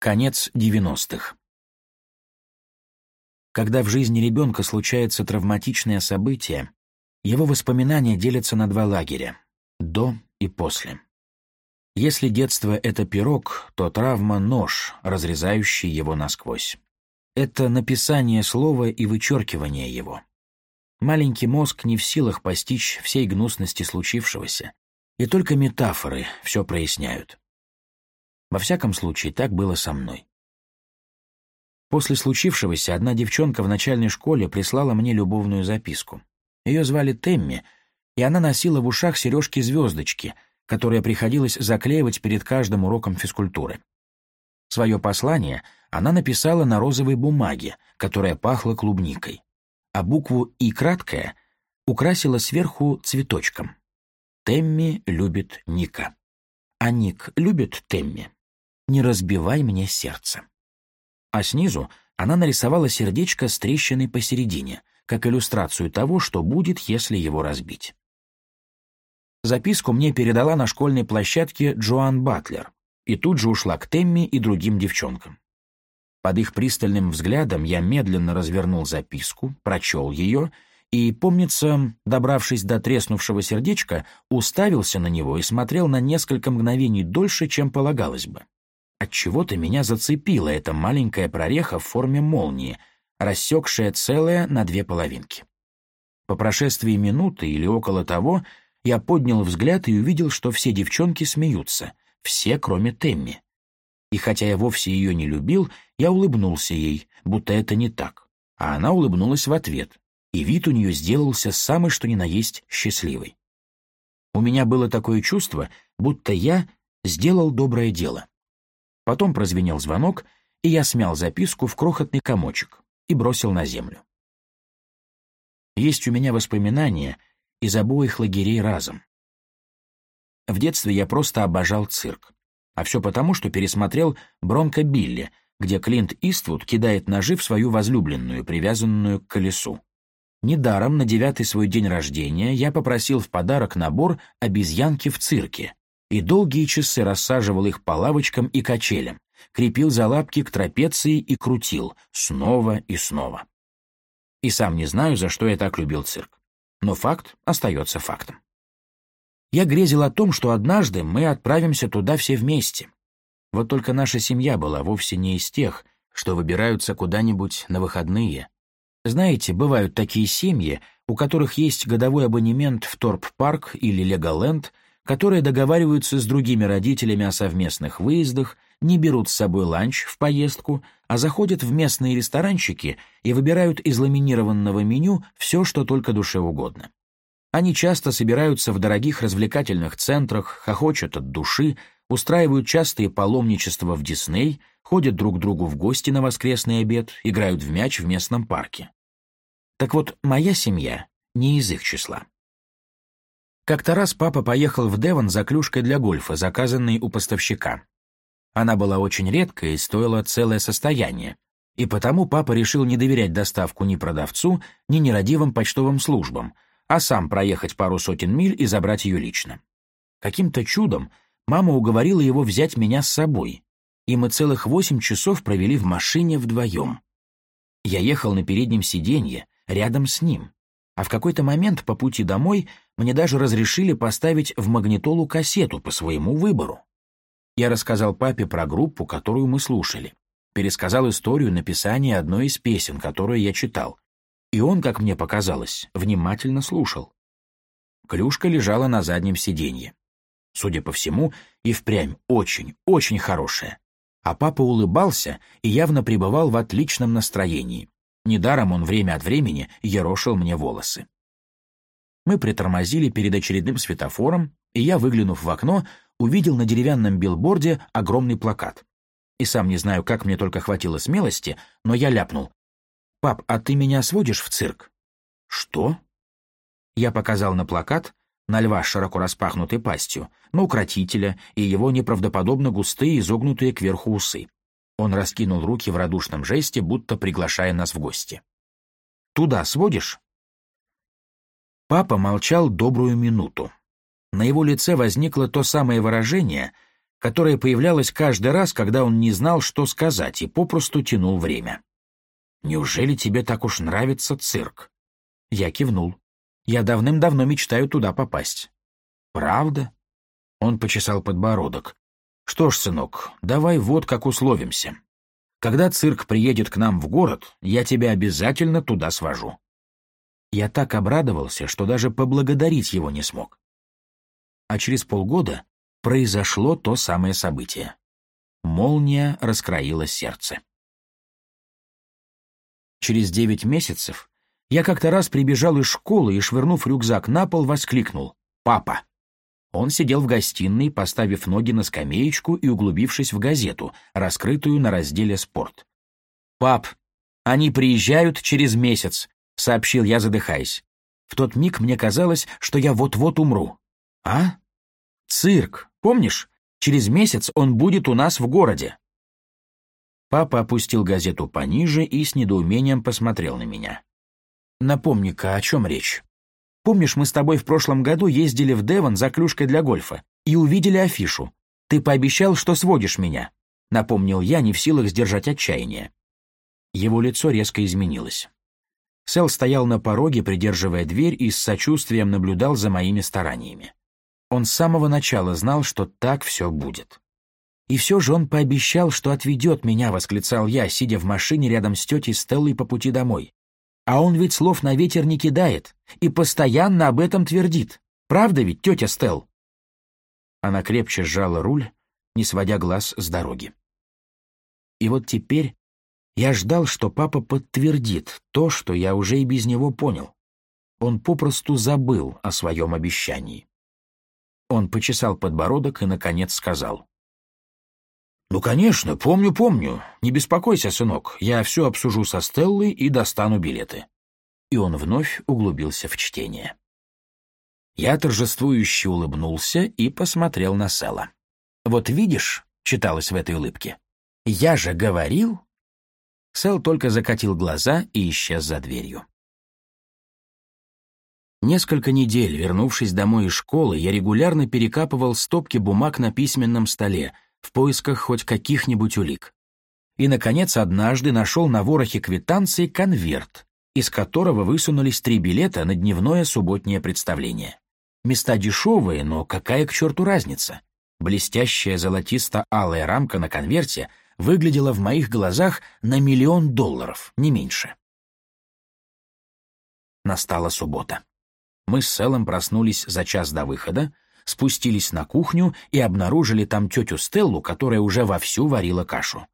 Конец 90-х. Когда в жизни ребенка случается травматичное событие, его воспоминания делятся на два лагеря – до и после. Если детство – это пирог, то травма – нож, разрезающий его насквозь. Это написание слова и вычеркивание его. Маленький мозг не в силах постичь всей гнусности случившегося, и только метафоры все проясняют. Во всяком случае, так было со мной. После случившегося одна девчонка в начальной школе прислала мне любовную записку. Ее звали Темми, и она носила в ушах сережки-звездочки, которые приходилось заклеивать перед каждым уроком физкультуры. Свое послание она написала на розовой бумаге, которая пахла клубникой, а букву «И» краткая украсила сверху цветочком. Темми любит Ника. А Ник любит Темми? «Не разбивай мне сердце». А снизу она нарисовала сердечко с трещиной посередине, как иллюстрацию того, что будет, если его разбить. Записку мне передала на школьной площадке Джоан Батлер и тут же ушла к Темми и другим девчонкам. Под их пристальным взглядом я медленно развернул записку, прочел ее и, помнится, добравшись до треснувшего сердечка, уставился на него и смотрел на несколько мгновений дольше, чем полагалось бы. От чего-то меня зацепила эта маленькая прореха в форме молнии, рассекшая целое на две половинки. По прошествии минуты или около того я поднял взгляд и увидел, что все девчонки смеются, все, кроме Темми. И хотя я вовсе ее не любил, я улыбнулся ей, будто это не так. А она улыбнулась в ответ, и вид у нее сделался самый что ни на есть счастливый. У меня было такое чувство, будто я сделал доброе дело. Потом прозвенел звонок, и я смял записку в крохотный комочек и бросил на землю. Есть у меня воспоминания из обоих лагерей разом. В детстве я просто обожал цирк. А все потому, что пересмотрел «Бронко Билли», где Клинт Иствуд кидает ножи в свою возлюбленную, привязанную к колесу. Недаром на девятый свой день рождения я попросил в подарок набор «Обезьянки в цирке», и долгие часы рассаживал их по лавочкам и качелям, крепил за лапки к трапеции и крутил снова и снова. И сам не знаю, за что я так любил цирк. Но факт остается фактом. Я грезил о том, что однажды мы отправимся туда все вместе. Вот только наша семья была вовсе не из тех, что выбираются куда-нибудь на выходные. Знаете, бывают такие семьи, у которых есть годовой абонемент в Торп-парк или Леголенд — которые договариваются с другими родителями о совместных выездах, не берут с собой ланч в поездку, а заходят в местные ресторанчики и выбирают из ламинированного меню все, что только душе угодно. Они часто собираются в дорогих развлекательных центрах, хохочут от души, устраивают частые паломничества в Дисней, ходят друг к другу в гости на воскресный обед, играют в мяч в местном парке. Так вот, моя семья не из их числа. Как-то раз папа поехал в Девон за клюшкой для гольфа, заказанной у поставщика. Она была очень редкая и стоила целое состояние. И потому папа решил не доверять доставку ни продавцу, ни нерадивым почтовым службам, а сам проехать пару сотен миль и забрать ее лично. Каким-то чудом мама уговорила его взять меня с собой, и мы целых восемь часов провели в машине вдвоем. Я ехал на переднем сиденье, рядом с ним, а в какой-то момент по пути домой — мне даже разрешили поставить в магнитолу кассету по своему выбору. Я рассказал папе про группу, которую мы слушали. Пересказал историю написания одной из песен, которую я читал. И он, как мне показалось, внимательно слушал. Клюшка лежала на заднем сиденье. Судя по всему, и впрямь очень, очень хорошая. А папа улыбался и явно пребывал в отличном настроении. Недаром он время от времени ерошил мне волосы мы притормозили перед очередным светофором, и я, выглянув в окно, увидел на деревянном билборде огромный плакат. И сам не знаю, как мне только хватило смелости, но я ляпнул. «Пап, а ты меня сводишь в цирк?» «Что?» Я показал на плакат, на льва с широко распахнутой пастью, на укротителя и его неправдоподобно густые изогнутые кверху усы. Он раскинул руки в радушном жесте, будто приглашая нас в гости. «Туда сводишь?» Папа молчал добрую минуту. На его лице возникло то самое выражение, которое появлялось каждый раз, когда он не знал, что сказать, и попросту тянул время. «Неужели тебе так уж нравится цирк?» Я кивнул. «Я давным-давно мечтаю туда попасть». «Правда?» Он почесал подбородок. «Что ж, сынок, давай вот как условимся. Когда цирк приедет к нам в город, я тебя обязательно туда свожу». Я так обрадовался, что даже поблагодарить его не смог. А через полгода произошло то самое событие. Молния раскроила сердце. Через девять месяцев я как-то раз прибежал из школы и, швырнув рюкзак на пол, воскликнул «Папа!». Он сидел в гостиной, поставив ноги на скамеечку и углубившись в газету, раскрытую на разделе «Спорт». «Пап, они приезжают через месяц. — сообщил я, задыхаясь. В тот миг мне казалось, что я вот-вот умру. «А? Цирк, помнишь? Через месяц он будет у нас в городе». Папа опустил газету пониже и с недоумением посмотрел на меня. «Напомни-ка, о чем речь? Помнишь, мы с тобой в прошлом году ездили в Девон за клюшкой для гольфа и увидели афишу. Ты пообещал, что сводишь меня», — напомнил я, не в силах сдержать отчаяние. Его лицо резко изменилось. Сэл стоял на пороге, придерживая дверь, и с сочувствием наблюдал за моими стараниями. Он с самого начала знал, что так все будет. «И все же он пообещал, что отведет меня», — восклицал я, сидя в машине рядом с тетей Стеллой по пути домой. «А он ведь слов на ветер не кидает и постоянно об этом твердит. Правда ведь, тетя Стелл?» Она крепче сжала руль, не сводя глаз с дороги. И вот теперь я ждал, что папа подтвердит то, что я уже и без него понял. Он попросту забыл о своем обещании. Он почесал подбородок и, наконец, сказал. «Ну, конечно, помню, помню. Не беспокойся, сынок, я все обсужу со Стеллой и достану билеты». И он вновь углубился в чтение. Я торжествующе улыбнулся и посмотрел на Села. «Вот видишь», — читалось в этой улыбке, — «я же говорил, Сэл только закатил глаза и исчез за дверью. Несколько недель, вернувшись домой из школы, я регулярно перекапывал стопки бумаг на письменном столе в поисках хоть каких-нибудь улик. И, наконец, однажды нашел на ворохе квитанции конверт, из которого высунулись три билета на дневное субботнее представление. Места дешевые, но какая к черту разница? Блестящая золотисто-алая рамка на конверте выглядела в моих глазах на миллион долларов, не меньше. Настала суббота. Мы с Селом проснулись за час до выхода, спустились на кухню и обнаружили там тетю Стеллу, которая уже вовсю варила кашу.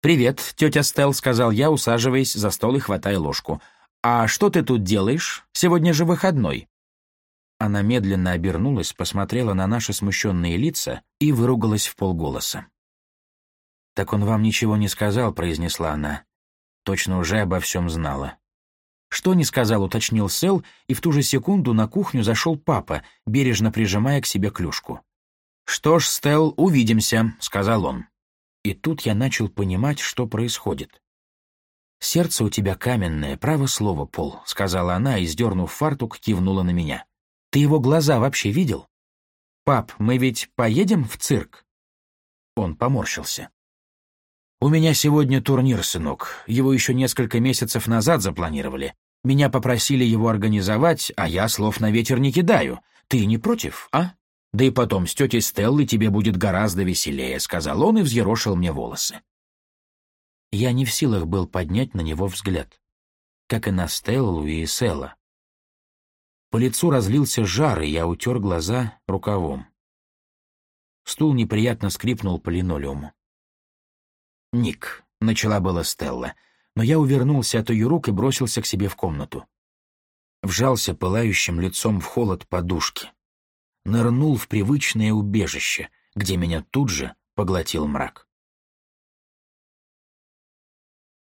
«Привет, тетя Стелл», — сказал я, усаживаясь за стол и хватая ложку. «А что ты тут делаешь? Сегодня же выходной». Она медленно обернулась, посмотрела на наши смущенные лица и выругалась в полголоса. «Так он вам ничего не сказал», — произнесла она. Точно уже обо всем знала. «Что не сказал», — уточнил Сэл, и в ту же секунду на кухню зашел папа, бережно прижимая к себе клюшку. «Что ж, Стелл, увидимся», — сказал он. И тут я начал понимать, что происходит. «Сердце у тебя каменное, право слово, Пол», — сказала она и, сдернув фартук, кивнула на меня. «Ты его глаза вообще видел?» «Пап, мы ведь поедем в цирк?» Он поморщился. «У меня сегодня турнир, сынок. Его еще несколько месяцев назад запланировали. Меня попросили его организовать, а я слов на ветер не кидаю. Ты не против, а? Да и потом с тетей Стеллой тебе будет гораздо веселее», — сказал он и взъерошил мне волосы. Я не в силах был поднять на него взгляд, как и на Стеллу и Села. По лицу разлился жар, и я утер глаза рукавом. Стул неприятно скрипнул по линолеуму. «Ник», — начала была Стелла, но я увернулся от ее рук и бросился к себе в комнату. Вжался пылающим лицом в холод подушки. Нырнул в привычное убежище, где меня тут же поглотил мрак.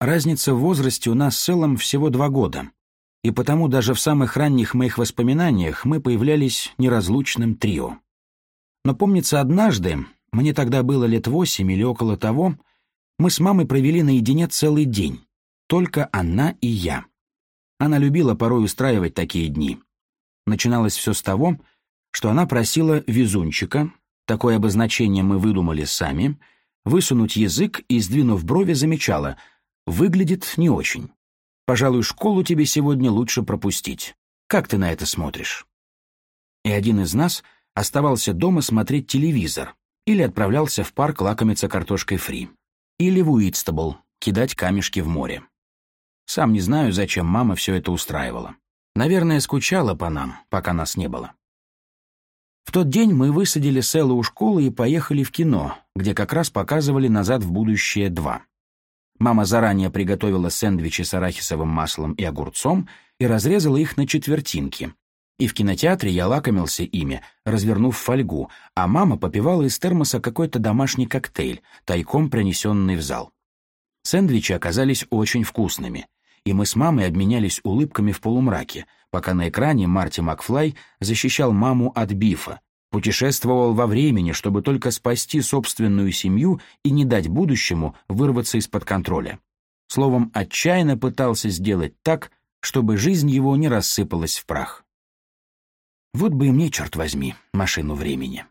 Разница в возрасте у нас с целом всего два года, и потому даже в самых ранних моих воспоминаниях мы появлялись неразлучным трио. Но помнится однажды, мне тогда было лет восемь или около того, мы с мамой провели наедине целый день. Только она и я. Она любила порой устраивать такие дни. Начиналось все с того, что она просила везунчика, такое обозначение мы выдумали сами, высунуть язык и, сдвинув брови, замечала «выглядит не очень». «Пожалуй, школу тебе сегодня лучше пропустить. Как ты на это смотришь?» И один из нас оставался дома смотреть телевизор или отправлялся в парк лакомиться картошкой фри. Или в Уитстабл, кидать камешки в море. Сам не знаю, зачем мама все это устраивала. Наверное, скучала по нам, пока нас не было. В тот день мы высадили Сэлла у школы и поехали в кино, где как раз показывали «Назад в будущее 2». Мама заранее приготовила сэндвичи с арахисовым маслом и огурцом и разрезала их на четвертинки, и в кинотеатре я лакомился ими, развернув фольгу, а мама попивала из термоса какой-то домашний коктейль, тайком принесенный в зал. Сэндвичи оказались очень вкусными, и мы с мамой обменялись улыбками в полумраке, пока на экране Марти Макфлай защищал маму от бифа, путешествовал во времени, чтобы только спасти собственную семью и не дать будущему вырваться из-под контроля. Словом, отчаянно пытался сделать так, чтобы жизнь его не рассыпалась в прах. Вот бы и мне, черт возьми, машину времени.